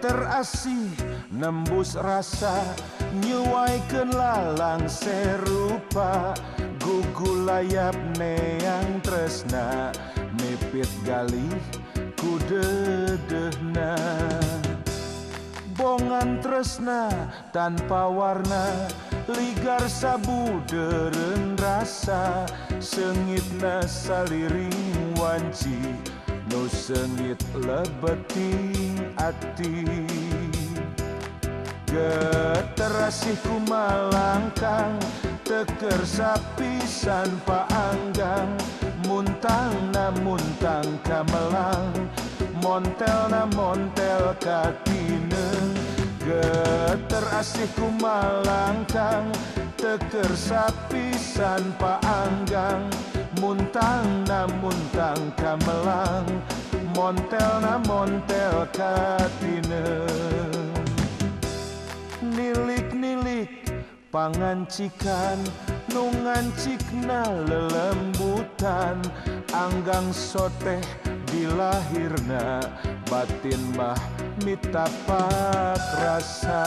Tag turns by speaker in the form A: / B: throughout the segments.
A: terasih nembus rasa nyuaikan lalang serupa. Gugu layap neang tresna mepit galih kudedehna. Bongan tresna tanpa warna ligar sabu deren rasa. Sengitna saliring wanci no sengit lebeting ati Geterasihku malangkang teker sapisan paanggang muntang na muntang kamelang montel na montel katineng Geterasihku malangkang teker sapisan paanggang muntang na muntang kamelang montel na montel katineung nilik-nilik pangancikan nu ngancikna lelembutan. Anggang soteh dilahirna batin mah mitapak rasa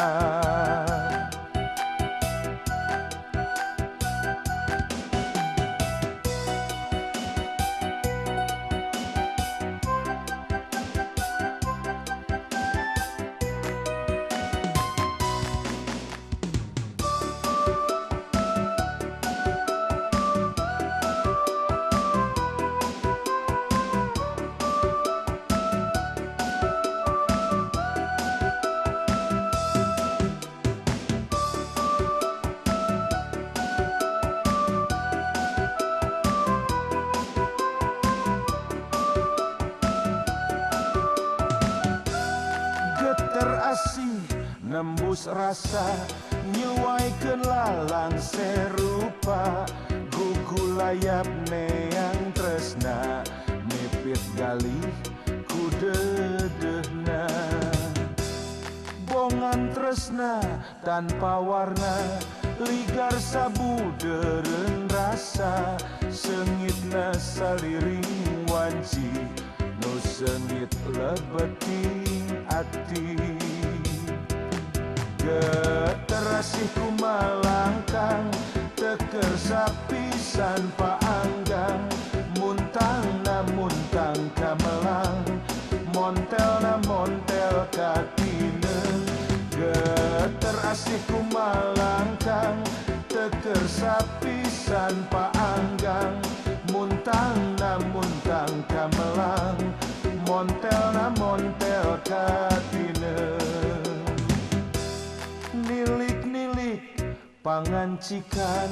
A: nembus rasa nyuaikan lalang serupa. Gugu layap neang tresna mepit galih kudedehna bongan tresna tanpa warna ligar sabu deren rasa. Sengitna saliring wanci no sengit lebeting ati Geterasihku malangkang teker sapisan paanggang muntang na muntang kamelang montel na montel katineng Geterasihku malangkang teker sapisan paanggang muntang na muntang kamelang montel na montel katineng pangancikan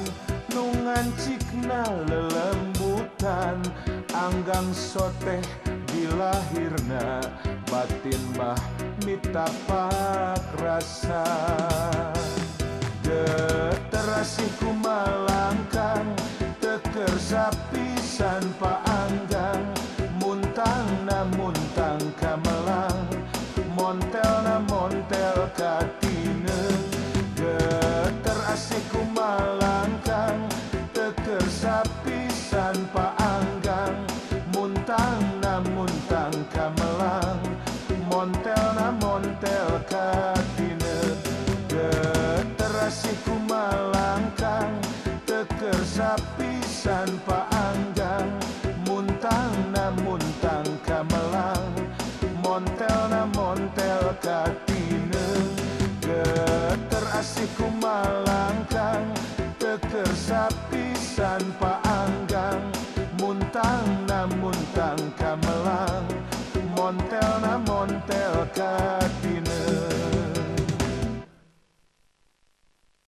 A: nungancikna lelembutan. Anggang soteh dilahirna batin mah mitapak rasa. Montel na montel katineng Geterasihku malangkang teker sapisan paanggang muntang na muntang kamelang. Montel na montel katineng Geterasihku malangkang teker sapisan paanggang muntang na muntang kamelang montel na montel katineng